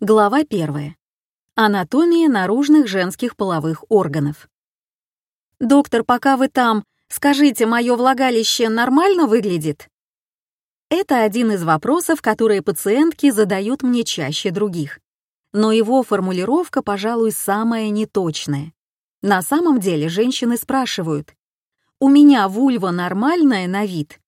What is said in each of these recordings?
Глава 1. Анатомия наружных женских половых органов. «Доктор, пока вы там, скажите, мое влагалище нормально выглядит?» Это один из вопросов, которые пациентки задают мне чаще других. Но его формулировка, пожалуй, самая неточная. На самом деле женщины спрашивают, «У меня вульва нормальная на вид?»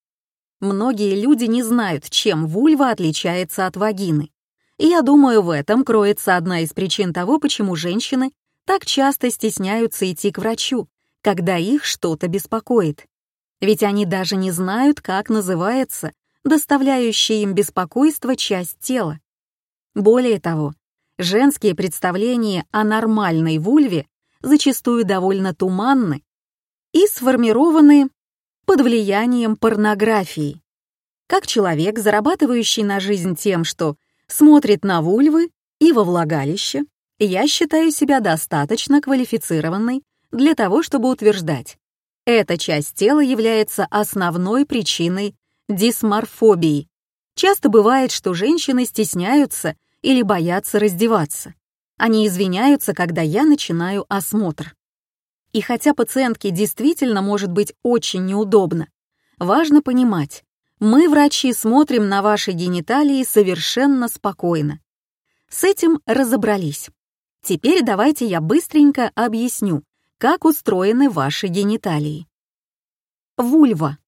Многие люди не знают, чем вульва отличается от вагины. И я думаю, в этом кроется одна из причин того, почему женщины так часто стесняются идти к врачу, когда их что-то беспокоит. Ведь они даже не знают, как называется доставляющая им беспокойство часть тела. Более того, женские представления о нормальной вульве зачастую довольно туманны и сформированы под влиянием порнографии. Как человек, зарабатывающий на жизнь тем, что смотрит на вульвы и во влагалище, я считаю себя достаточно квалифицированной для того, чтобы утверждать, эта часть тела является основной причиной дисморфобии. Часто бывает, что женщины стесняются или боятся раздеваться. Они извиняются, когда я начинаю осмотр. И хотя пациентке действительно может быть очень неудобно, важно понимать, мы, врачи, смотрим на ваши гениталии совершенно спокойно. С этим разобрались. Теперь давайте я быстренько объясню, как устроены ваши гениталии. Вульва.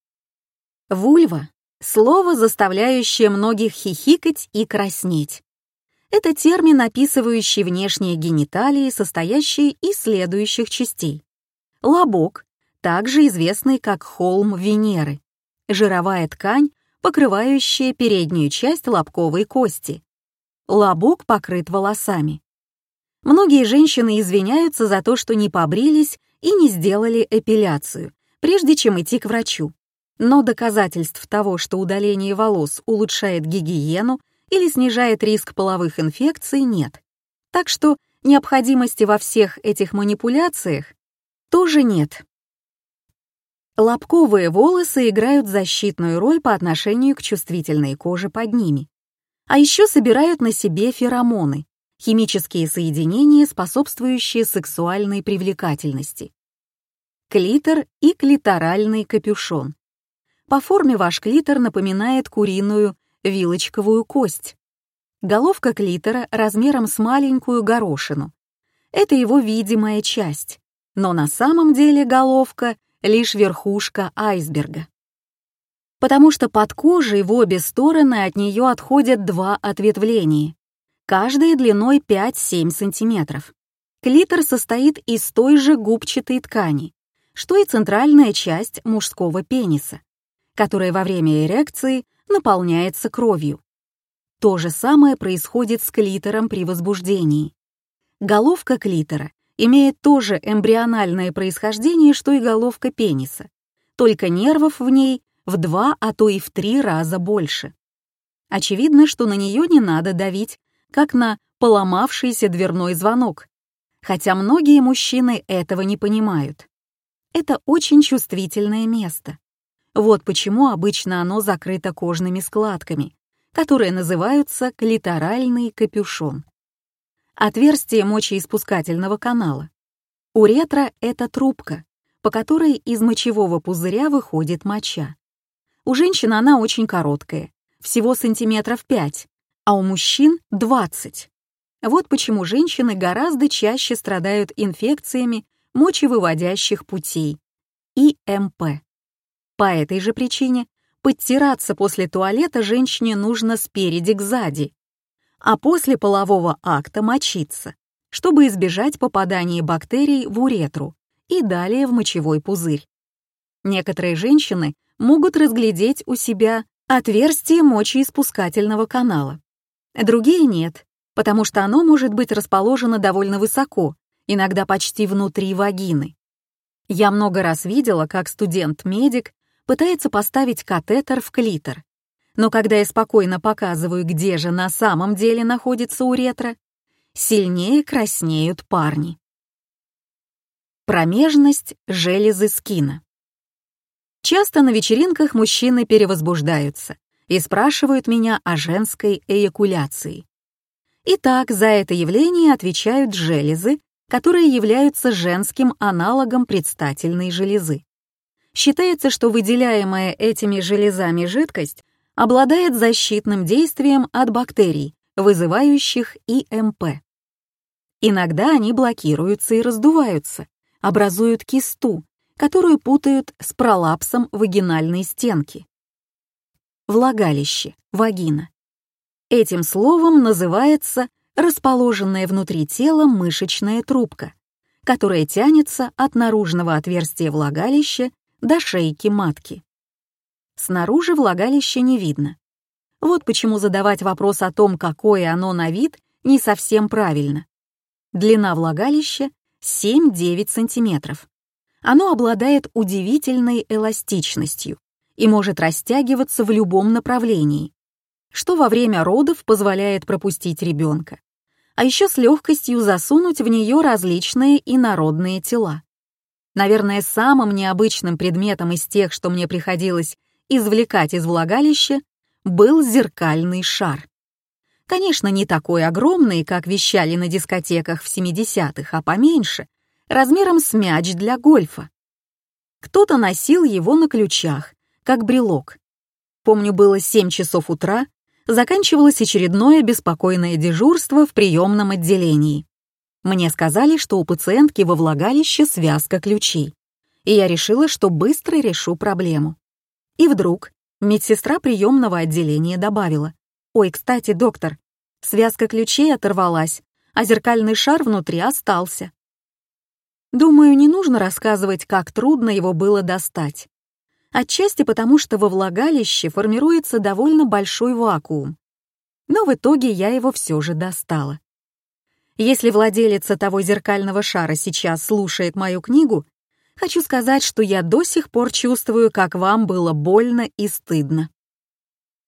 Вульва — слово, заставляющее многих хихикать и краснеть. Это термин, описывающий внешние гениталии, состоящие из следующих частей. Лобок, также известный как холм Венеры жировая ткань, покрывающая переднюю часть лобковой кости. Лобок покрыт волосами. Многие женщины извиняются за то, что не побрились и не сделали эпиляцию, прежде чем идти к врачу. Но доказательств того, что удаление волос улучшает гигиену или снижает риск половых инфекций, нет. Так что необходимости во всех этих манипуляциях тоже нет. Лобковые волосы играют защитную роль по отношению к чувствительной коже под ними. А еще собирают на себе феромоны, химические соединения, способствующие сексуальной привлекательности. Клитор и клиторальный капюшон. По форме ваш клитор напоминает куриную вилочковую кость. Головка клитора размером с маленькую горошину. Это его видимая часть, но на самом деле головка — лишь верхушка айсберга. Потому что под кожей в обе стороны от нее отходят два ответвления, каждое длиной 5-7 см. Клитор состоит из той же губчатой ткани, что и центральная часть мужского пениса, которая во время эрекции наполняется кровью. То же самое происходит с клитором при возбуждении. Головка клитора имеет то же эмбриональное происхождение, что и головка пениса, только нервов в ней в два, а то и в три раза больше. Очевидно, что на нее не надо давить, как на поломавшийся дверной звонок, хотя многие мужчины этого не понимают. Это очень чувствительное место. Вот почему обычно оно закрыто кожными складками, которые называются клиторальный капюшон отверстие мочеиспускательного канала. Уретра — это трубка, по которой из мочевого пузыря выходит моча. У женщин она очень короткая, всего сантиметров 5, а у мужчин — 20. Вот почему женщины гораздо чаще страдают инфекциями мочевыводящих путей — ИМП. По этой же причине подтираться после туалета женщине нужно спереди к сзади, а после полового акта мочиться, чтобы избежать попадания бактерий в уретру и далее в мочевой пузырь. Некоторые женщины могут разглядеть у себя отверстие мочеиспускательного канала. Другие нет, потому что оно может быть расположено довольно высоко, иногда почти внутри вагины. Я много раз видела, как студент-медик пытается поставить катетер в клитор, но когда я спокойно показываю, где же на самом деле находится уретра, сильнее краснеют парни. Промежность железы скина. Часто на вечеринках мужчины перевозбуждаются и спрашивают меня о женской эякуляции. Итак, за это явление отвечают железы, которые являются женским аналогом предстательной железы. Считается, что выделяемая этими железами жидкость обладает защитным действием от бактерий, вызывающих ИМП. Иногда они блокируются и раздуваются, образуют кисту, которую путают с пролапсом вагинальной стенки. Влагалище, вагина. Этим словом называется расположенная внутри тела мышечная трубка, которая тянется от наружного отверстия влагалища до шейки матки. Снаружи влагалище не видно. Вот почему задавать вопрос о том, какое оно на вид, не совсем правильно. Длина влагалища 7-9 см. Оно обладает удивительной эластичностью и может растягиваться в любом направлении, что во время родов позволяет пропустить ребенка, а еще с легкостью засунуть в нее различные инородные тела. Наверное, самым необычным предметом из тех, что мне приходилось извлекать из влагалища, был зеркальный шар. Конечно, не такой огромный, как вещали на дискотеках в 70-х, а поменьше, размером с мяч для гольфа. Кто-то носил его на ключах, как брелок. Помню, было 7 часов утра, заканчивалось очередное беспокойное дежурство в приемном отделении. Мне сказали, что у пациентки во влагалище связка ключей, и я решила, что быстро решу проблему. И вдруг медсестра приемного отделения добавила, «Ой, кстати, доктор, связка ключей оторвалась, а зеркальный шар внутри остался». Думаю, не нужно рассказывать, как трудно его было достать. Отчасти потому, что во влагалище формируется довольно большой вакуум. Но в итоге я его все же достала. Если владелица того зеркального шара сейчас слушает мою книгу, хочу сказать, что я до сих пор чувствую, как вам было больно и стыдно.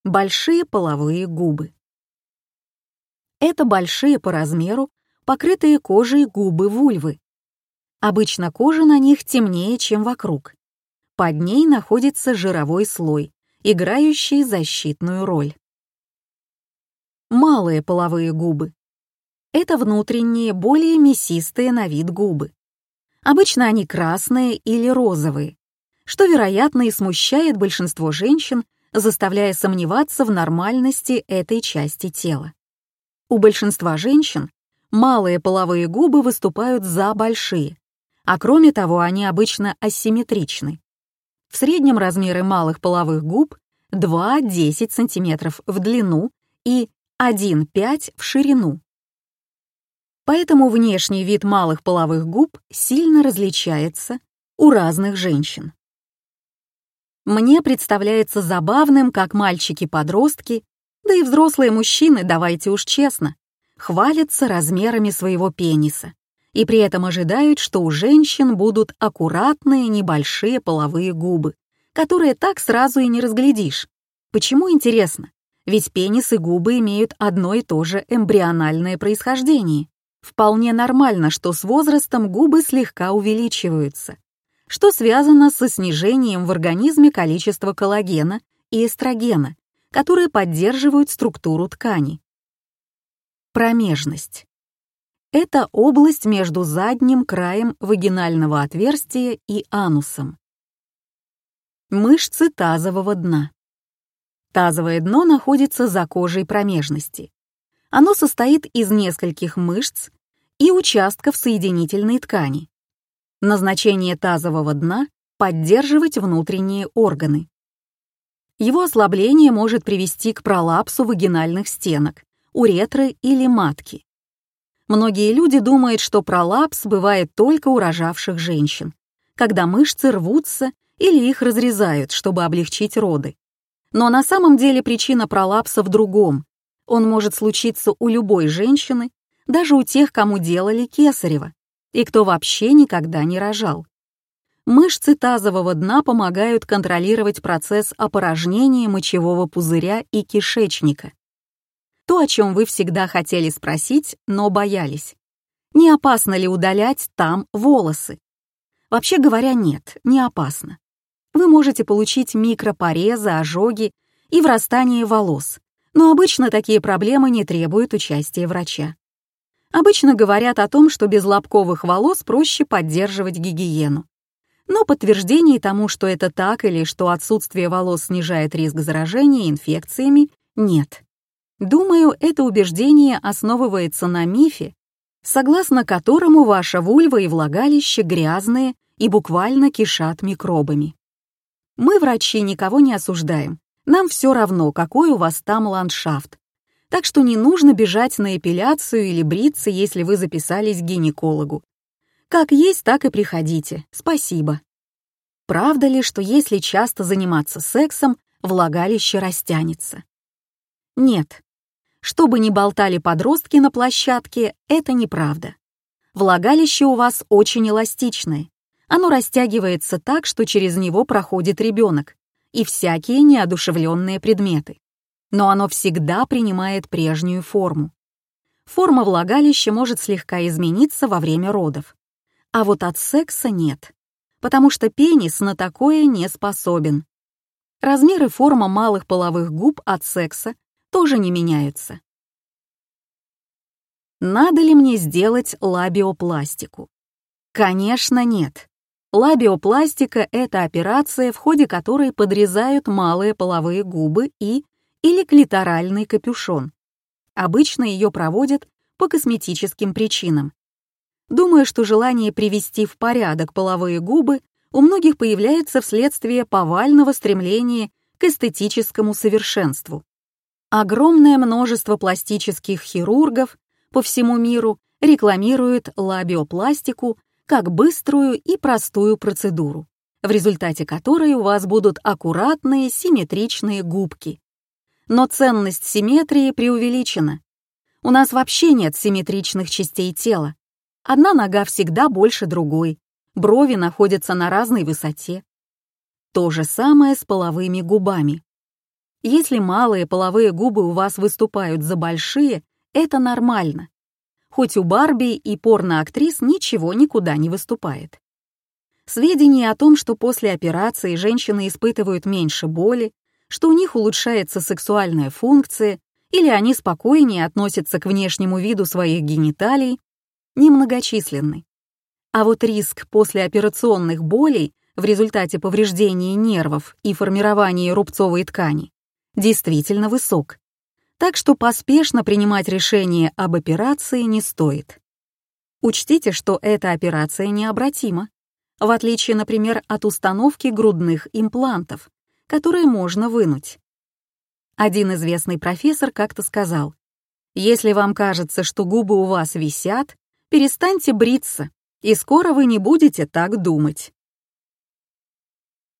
Большие половые губы. Это большие по размеру, покрытые кожей губы вульвы. Обычно кожа на них темнее, чем вокруг. Под ней находится жировой слой, играющий защитную роль. Малые половые губы. Это внутренние, более мясистые на вид губы. Обычно они красные или розовые, что, вероятно, и смущает большинство женщин, заставляя сомневаться в нормальности этой части тела. У большинства женщин малые половые губы выступают за большие, а кроме того, они обычно асимметричны. В среднем размеры малых половых губ 2-10 см в длину и 1-5 в ширину. Поэтому внешний вид малых половых губ сильно различается у разных женщин. Мне представляется забавным, как мальчики-подростки, да и взрослые мужчины, давайте уж честно, хвалятся размерами своего пениса и при этом ожидают, что у женщин будут аккуратные небольшие половые губы, которые так сразу и не разглядишь. Почему интересно? Ведь пенис и губы имеют одно и то же эмбриональное происхождение. Вполне нормально, что с возрастом губы слегка увеличиваются, что связано со снижением в организме количества коллагена и эстрогена, которые поддерживают структуру ткани. Промежность. Это область между задним краем вагинального отверстия и анусом. Мышцы тазового дна. Тазовое дно находится за кожей промежности. Оно состоит из нескольких мышц и участков соединительной ткани. Назначение тазового дна — поддерживать внутренние органы. Его ослабление может привести к пролапсу вагинальных стенок, уретры или матки. Многие люди думают, что пролапс бывает только у рожавших женщин, когда мышцы рвутся или их разрезают, чтобы облегчить роды. Но на самом деле причина пролапса в другом. Он может случиться у любой женщины, даже у тех, кому делали кесарево, и кто вообще никогда не рожал. Мышцы тазового дна помогают контролировать процесс опорожнения мочевого пузыря и кишечника. То, о чем вы всегда хотели спросить, но боялись. Не опасно ли удалять там волосы? Вообще говоря, нет, не опасно. Вы можете получить микропорезы, ожоги и врастание волос, Но обычно такие проблемы не требуют участия врача. Обычно говорят о том, что без лобковых волос проще поддерживать гигиену. Но подтверждений тому, что это так или что отсутствие волос снижает риск заражения инфекциями, нет. Думаю, это убеждение основывается на мифе, согласно которому ваша вульва и влагалище грязные и буквально кишат микробами. Мы, врачи, никого не осуждаем. Нам все равно, какой у вас там ландшафт. Так что не нужно бежать на эпиляцию или бриться, если вы записались к гинекологу. Как есть, так и приходите. Спасибо. Правда ли, что если часто заниматься сексом, влагалище растянется? Нет. Что бы ни болтали подростки на площадке, это неправда. Влагалище у вас очень эластичное. Оно растягивается так, что через него проходит ребенок и всякие неодушевленные предметы. Но оно всегда принимает прежнюю форму. Форма влагалища может слегка измениться во время родов. А вот от секса нет, потому что пенис на такое не способен. Размер и форма малых половых губ от секса тоже не меняются. Надо ли мне сделать лабиопластику? Конечно, нет. Лабиопластика — это операция, в ходе которой подрезают малые половые губы и или клиторальный капюшон. Обычно ее проводят по косметическим причинам, Думаю, что желание привести в порядок половые губы у многих появляется вследствие повального стремления к эстетическому совершенству. Огромное множество пластических хирургов по всему миру рекламируют лабиопластику как быструю и простую процедуру, в результате которой у вас будут аккуратные симметричные губки. Но ценность симметрии преувеличена. У нас вообще нет симметричных частей тела, Одна нога всегда больше другой, брови находятся на разной высоте. То же самое с половыми губами. Если малые половые губы у вас выступают за большие, это нормально. Хоть у Барби и порноактрис ничего никуда не выступает. Сведения о том, что после операции женщины испытывают меньше боли, что у них улучшается сексуальная функция или они спокойнее относятся к внешнему виду своих гениталий, немногочисленны. А вот риск послеоперационных болей в результате повреждения нервов и формирования рубцовой ткани действительно высок. Так что поспешно принимать решение об операции не стоит. Учтите, что эта операция необратима, в отличие, например, от установки грудных имплантов, которые можно вынуть. Один известный профессор как-то сказал, «Если вам кажется, что губы у вас висят, перестаньте бриться, и скоро вы не будете так думать.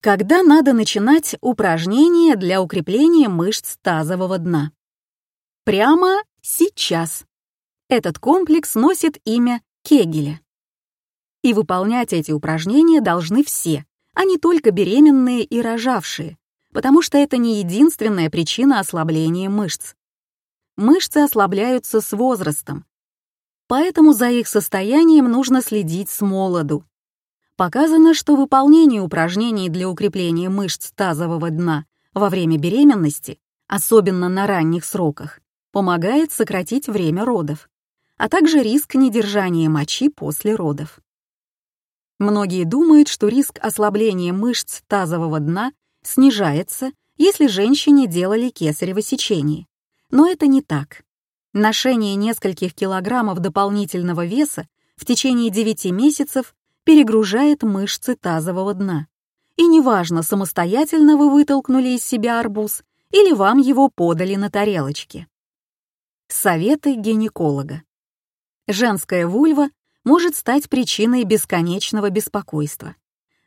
Когда надо начинать упражнения для укрепления мышц тазового дна? Прямо сейчас. Этот комплекс носит имя Кегеля. И выполнять эти упражнения должны все, а не только беременные и рожавшие, потому что это не единственная причина ослабления мышц. Мышцы ослабляются с возрастом, поэтому за их состоянием нужно следить с молоду. Показано, что выполнение упражнений для укрепления мышц тазового дна во время беременности, особенно на ранних сроках, помогает сократить время родов, а также риск недержания мочи после родов. Многие думают, что риск ослабления мышц тазового дна снижается, если женщине делали кесарево сечение. Но это не так. Ношение нескольких килограммов дополнительного веса в течение 9 месяцев перегружает мышцы тазового дна. И неважно, самостоятельно вы вытолкнули из себя арбуз или вам его подали на тарелочке. Советы гинеколога. Женская вульва может стать причиной бесконечного беспокойства.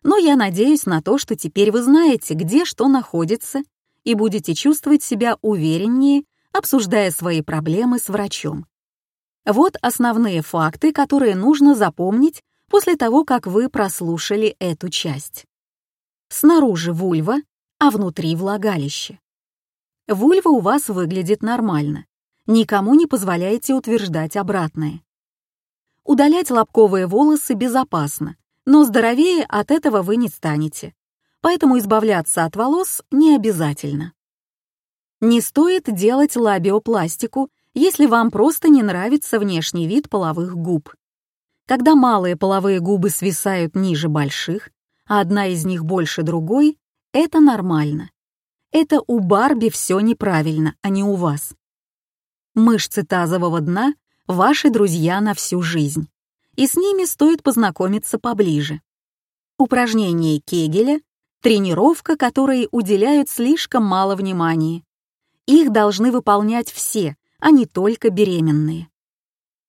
Но я надеюсь на то, что теперь вы знаете, где что находится, и будете чувствовать себя увереннее обсуждая свои проблемы с врачом. Вот основные факты, которые нужно запомнить после того, как вы прослушали эту часть. Снаружи вульва, а внутри влагалище. Вульва у вас выглядит нормально. Никому не позволяйте утверждать обратное. Удалять лобковые волосы безопасно, но здоровее от этого вы не станете. Поэтому избавляться от волос не обязательно. Не стоит делать лабиопластику, если вам просто не нравится внешний вид половых губ. Когда малые половые губы свисают ниже больших, а одна из них больше другой, это нормально. Это у Барби все неправильно, а не у вас. Мышцы тазового дна — ваши друзья на всю жизнь, и с ними стоит познакомиться поближе. Упражнения Кегеля — тренировка, которой уделяют слишком мало внимания. Их должны выполнять все, а не только беременные.